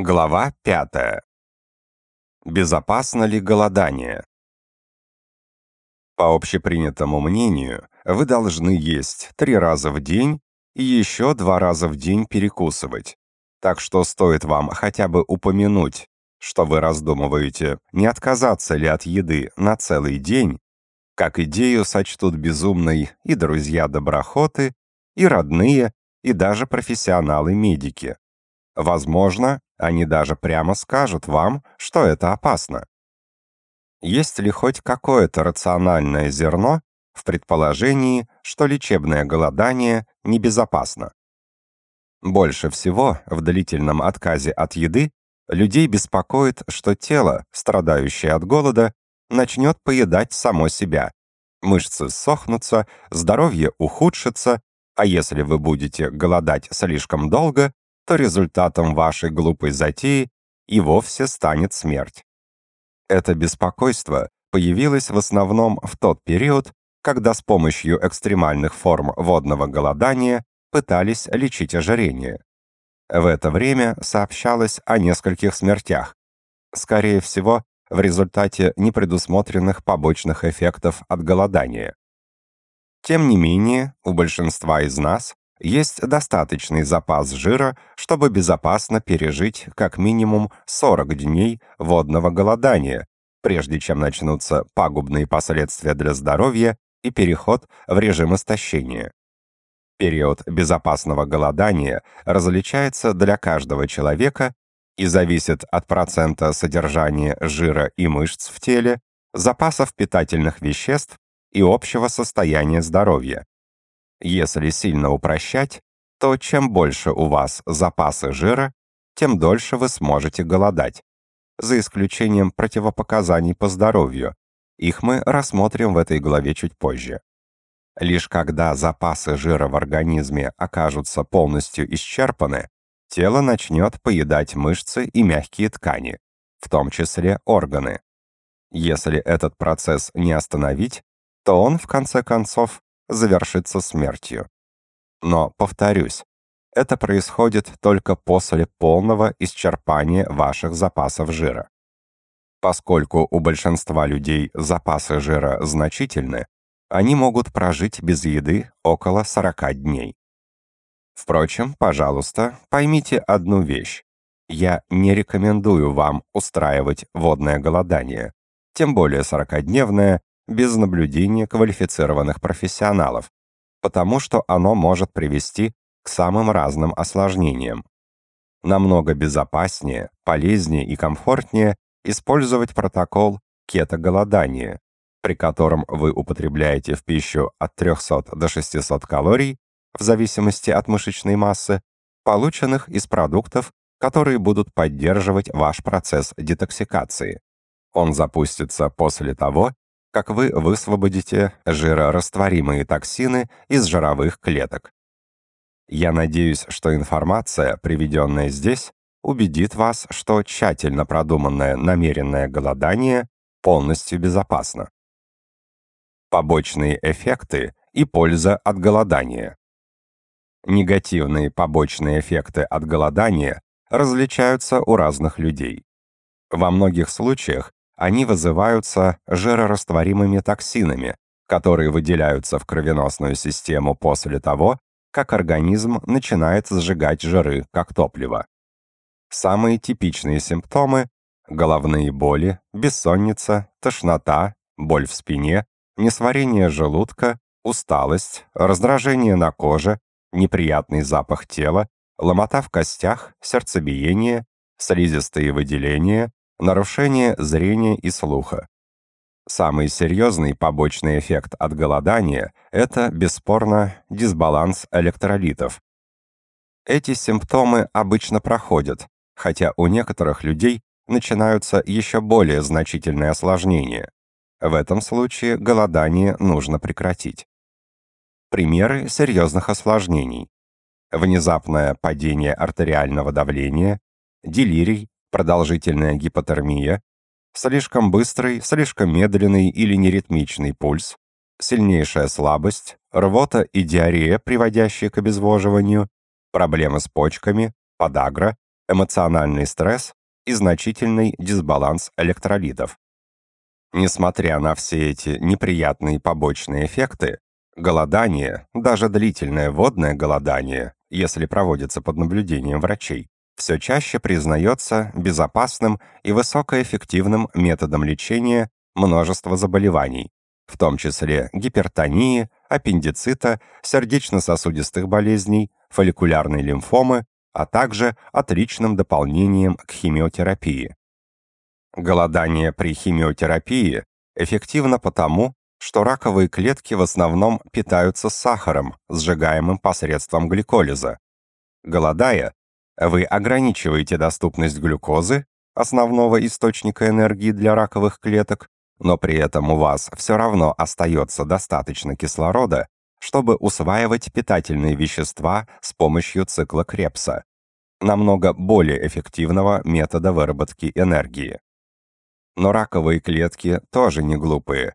Глава 5. Безопасно ли голодание? По общепринятому мнению, вы должны есть три раза в день и еще два раза в день перекусывать. Так что стоит вам хотя бы упомянуть, что вы раздумываете, не отказаться ли от еды на целый день, как идею сочтут безумной и друзья-доброхоты, и родные, и даже профессионалы-медики. Возможно, они даже прямо скажут вам, что это опасно. Есть ли хоть какое-то рациональное зерно в предположении, что лечебное голодание небезопасно? Больше всего в длительном отказе от еды людей беспокоит, что тело, страдающее от голода, начнет поедать само себя. Мышцы сохнутся, здоровье ухудшится, а если вы будете голодать слишком долго, то результатом вашей глупой затеи и вовсе станет смерть. Это беспокойство появилось в основном в тот период, когда с помощью экстремальных форм водного голодания пытались лечить ожирение. В это время сообщалось о нескольких смертях, скорее всего, в результате непредусмотренных побочных эффектов от голодания. Тем не менее, у большинства из нас есть достаточный запас жира, чтобы безопасно пережить как минимум 40 дней водного голодания, прежде чем начнутся пагубные последствия для здоровья и переход в режим истощения. Период безопасного голодания различается для каждого человека и зависит от процента содержания жира и мышц в теле, запасов питательных веществ и общего состояния здоровья. Если сильно упрощать, то чем больше у вас запасы жира, тем дольше вы сможете голодать, за исключением противопоказаний по здоровью. Их мы рассмотрим в этой главе чуть позже. Лишь когда запасы жира в организме окажутся полностью исчерпаны, тело начнет поедать мышцы и мягкие ткани, в том числе органы. Если этот процесс не остановить, то он, в конце концов, завершится смертью. Но, повторюсь, это происходит только после полного исчерпания ваших запасов жира. Поскольку у большинства людей запасы жира значительны, они могут прожить без еды около 40 дней. Впрочем, пожалуйста, поймите одну вещь. Я не рекомендую вам устраивать водное голодание, тем более 40-дневное, без наблюдения квалифицированных профессионалов, потому что оно может привести к самым разным осложнениям. Намного безопаснее, полезнее и комфортнее использовать протокол кетоголодания, при котором вы употребляете в пищу от 300 до 600 калорий, в зависимости от мышечной массы, полученных из продуктов, которые будут поддерживать ваш процесс детоксикации. Он запустится после того, как вы высвободите жирорастворимые токсины из жировых клеток. Я надеюсь, что информация, приведенная здесь, убедит вас, что тщательно продуманное намеренное голодание полностью безопасно. Побочные эффекты и польза от голодания. Негативные побочные эффекты от голодания различаются у разных людей. Во многих случаях они вызываются жирорастворимыми токсинами, которые выделяются в кровеносную систему после того, как организм начинает сжигать жиры как топливо. Самые типичные симптомы – головные боли, бессонница, тошнота, боль в спине, несварение желудка, усталость, раздражение на коже, неприятный запах тела, ломота в костях, сердцебиение, слизистые выделения, нарушение зрения и слуха. Самый серьезный побочный эффект от голодания – это, бесспорно, дисбаланс электролитов. Эти симптомы обычно проходят, хотя у некоторых людей начинаются еще более значительные осложнения. В этом случае голодание нужно прекратить. Примеры серьезных осложнений. Внезапное падение артериального давления, делирий продолжительная гипотермия, слишком быстрый, слишком медленный или неритмичный пульс, сильнейшая слабость, рвота и диарея, приводящие к обезвоживанию, проблемы с почками, подагра, эмоциональный стресс и значительный дисбаланс электролитов. Несмотря на все эти неприятные побочные эффекты, голодание, даже длительное водное голодание, если проводится под наблюдением врачей, все чаще признается безопасным и высокоэффективным методом лечения множества заболеваний, в том числе гипертонии, аппендицита, сердечно-сосудистых болезней, фолликулярной лимфомы, а также отличным дополнением к химиотерапии. Голодание при химиотерапии эффективно потому, что раковые клетки в основном питаются сахаром, сжигаемым посредством гликолиза. Голодая, вы ограничиваете доступность глюкозы, основного источника энергии для раковых клеток, но при этом у вас все равно остается достаточно кислорода, чтобы усваивать питательные вещества с помощью цикла Крепса, намного более эффективного метода выработки энергии. Но раковые клетки тоже не глупые.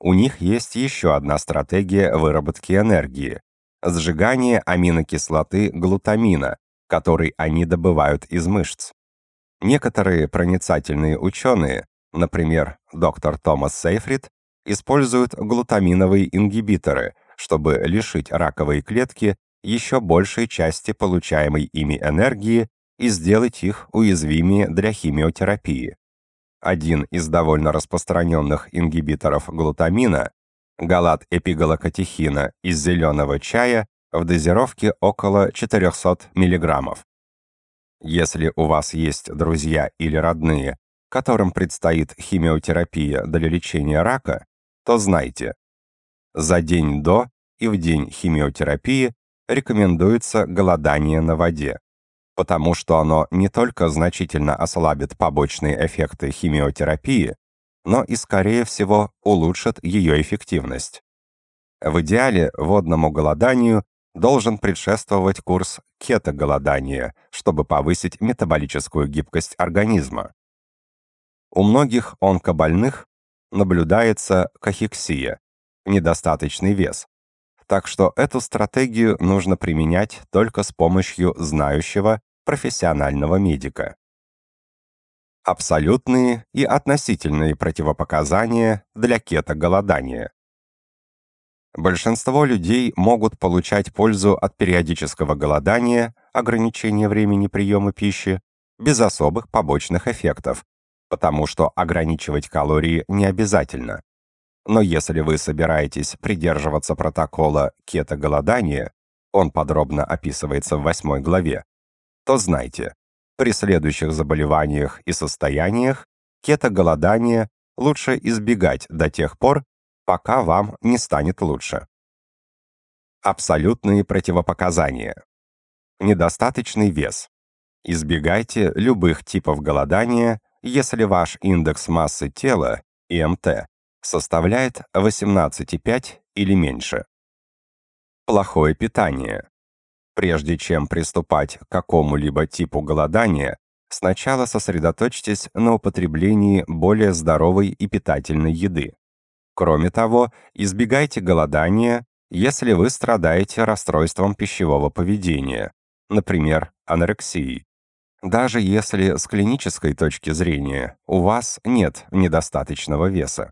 У них есть еще одна стратегия выработки энергии – сжигание аминокислоты глутамина, который они добывают из мышц. Некоторые проницательные ученые, например, доктор Томас Сейфрид, используют глутаминовые ингибиторы, чтобы лишить раковые клетки еще большей части получаемой ими энергии и сделать их уязвимее для химиотерапии. Один из довольно распространенных ингибиторов глутамина, галат эпигалокатехина из зеленого чая, в дозировке около 400 миллиграммов. Если у вас есть друзья или родные, которым предстоит химиотерапия для лечения рака, то знайте, за день до и в день химиотерапии рекомендуется голодание на воде, потому что оно не только значительно ослабит побочные эффекты химиотерапии, но и, скорее всего, улучшит ее эффективность. В идеале водному голоданию должен предшествовать курс кетоголодания, чтобы повысить метаболическую гибкость организма. У многих онкобольных наблюдается кахексия, недостаточный вес. Так что эту стратегию нужно применять только с помощью знающего профессионального медика. Абсолютные и относительные противопоказания для кетоголодания. Большинство людей могут получать пользу от периодического голодания, ограничения времени приема пищи, без особых побочных эффектов, потому что ограничивать калории не обязательно. Но если вы собираетесь придерживаться протокола кето-голодания, он подробно описывается в восьмой главе, то знайте, при следующих заболеваниях и состояниях кето-голодание лучше избегать до тех пор, пока вам не станет лучше. Абсолютные противопоказания. Недостаточный вес. Избегайте любых типов голодания, если ваш индекс массы тела, ИМТ, составляет 18,5 или меньше. Плохое питание. Прежде чем приступать к какому-либо типу голодания, сначала сосредоточьтесь на употреблении более здоровой и питательной еды. Кроме того, избегайте голодания, если вы страдаете расстройством пищевого поведения, например, анорексией. Даже если с клинической точки зрения у вас нет недостаточного веса.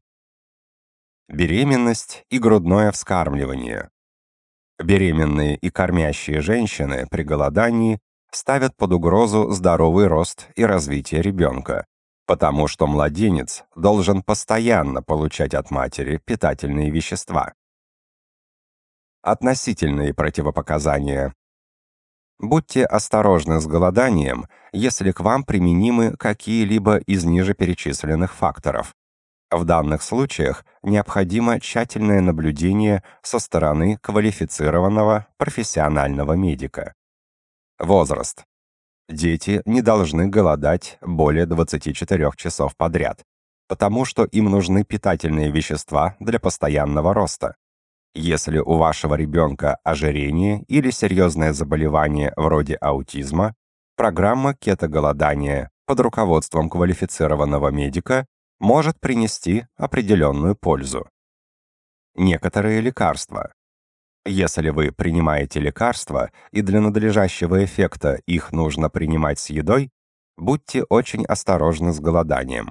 Беременность и грудное вскармливание. Беременные и кормящие женщины при голодании ставят под угрозу здоровый рост и развитие ребенка потому что младенец должен постоянно получать от матери питательные вещества. Относительные противопоказания. Будьте осторожны с голоданием, если к вам применимы какие-либо из ниже перечисленных факторов. В данных случаях необходимо тщательное наблюдение со стороны квалифицированного профессионального медика. Возраст Дети не должны голодать более 24 часов подряд, потому что им нужны питательные вещества для постоянного роста. Если у вашего ребенка ожирение или серьезное заболевание вроде аутизма, программа кетоголодания под руководством квалифицированного медика может принести определенную пользу. Некоторые лекарства, если вы принимаете лекарства, и для надлежащего эффекта их нужно принимать с едой, будьте очень осторожны с голоданием.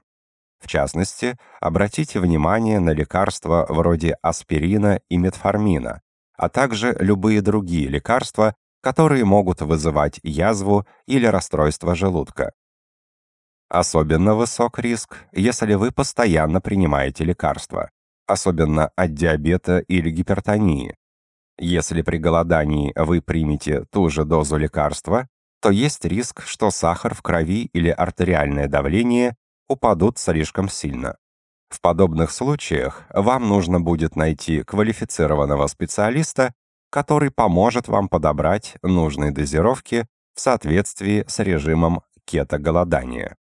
В частности, обратите внимание на лекарства вроде аспирина и метформина, а также любые другие лекарства, которые могут вызывать язву или расстройство желудка. Особенно высок риск, если вы постоянно принимаете лекарства, особенно от диабета или гипертонии, если при голодании вы примете ту же дозу лекарства, то есть риск, что сахар в крови или артериальное давление упадут слишком сильно. В подобных случаях вам нужно будет найти квалифицированного специалиста, который поможет вам подобрать нужные дозировки в соответствии с режимом кетоголодания.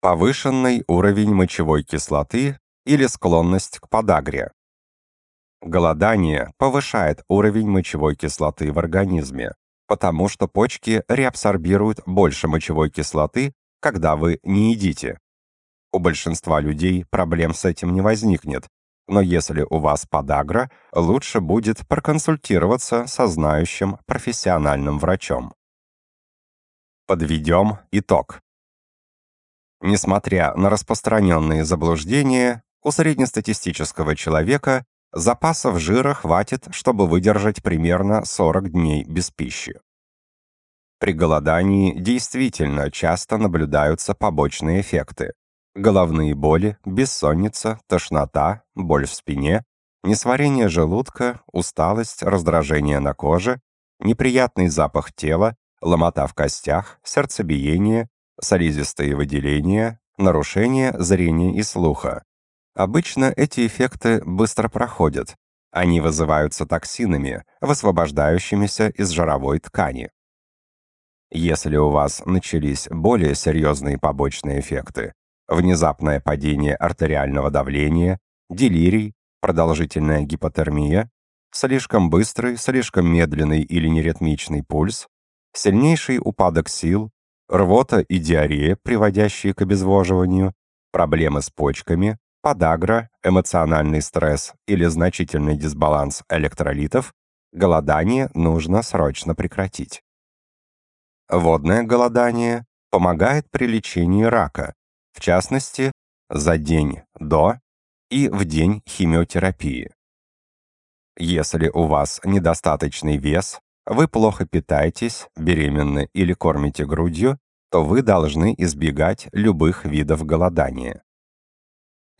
Повышенный уровень мочевой кислоты или склонность к подагре Голодание повышает уровень мочевой кислоты в организме, потому что почки реабсорбируют больше мочевой кислоты, когда вы не едите. У большинства людей проблем с этим не возникнет, но если у вас подагра, лучше будет проконсультироваться со знающим профессиональным врачом. Подведем итог. Несмотря на распространенные заблуждения, у среднестатистического человека Запасов жира хватит, чтобы выдержать примерно 40 дней без пищи. При голодании действительно часто наблюдаются побочные эффекты. Головные боли, бессонница, тошнота, боль в спине, несварение желудка, усталость, раздражение на коже, неприятный запах тела, ломота в костях, сердцебиение, солизистые выделения, нарушение зрения и слуха, Обычно эти эффекты быстро проходят. Они вызываются токсинами, высвобождающимися из жировой ткани. Если у вас начались более серьезные побочные эффекты, внезапное падение артериального давления, делирий, продолжительная гипотермия, слишком быстрый, слишком медленный или неритмичный пульс, сильнейший упадок сил, рвота и диарея, приводящие к обезвоживанию, проблемы с почками, подагра, эмоциональный стресс или значительный дисбаланс электролитов, голодание нужно срочно прекратить. Водное голодание помогает при лечении рака, в частности, за день до и в день химиотерапии. Если у вас недостаточный вес, вы плохо питаетесь, беременны или кормите грудью, то вы должны избегать любых видов голодания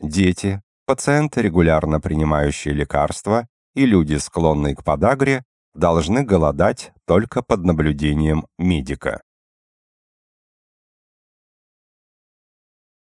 дети, пациенты, регулярно принимающие лекарства и люди, склонные к подагре, должны голодать только под наблюдением медика.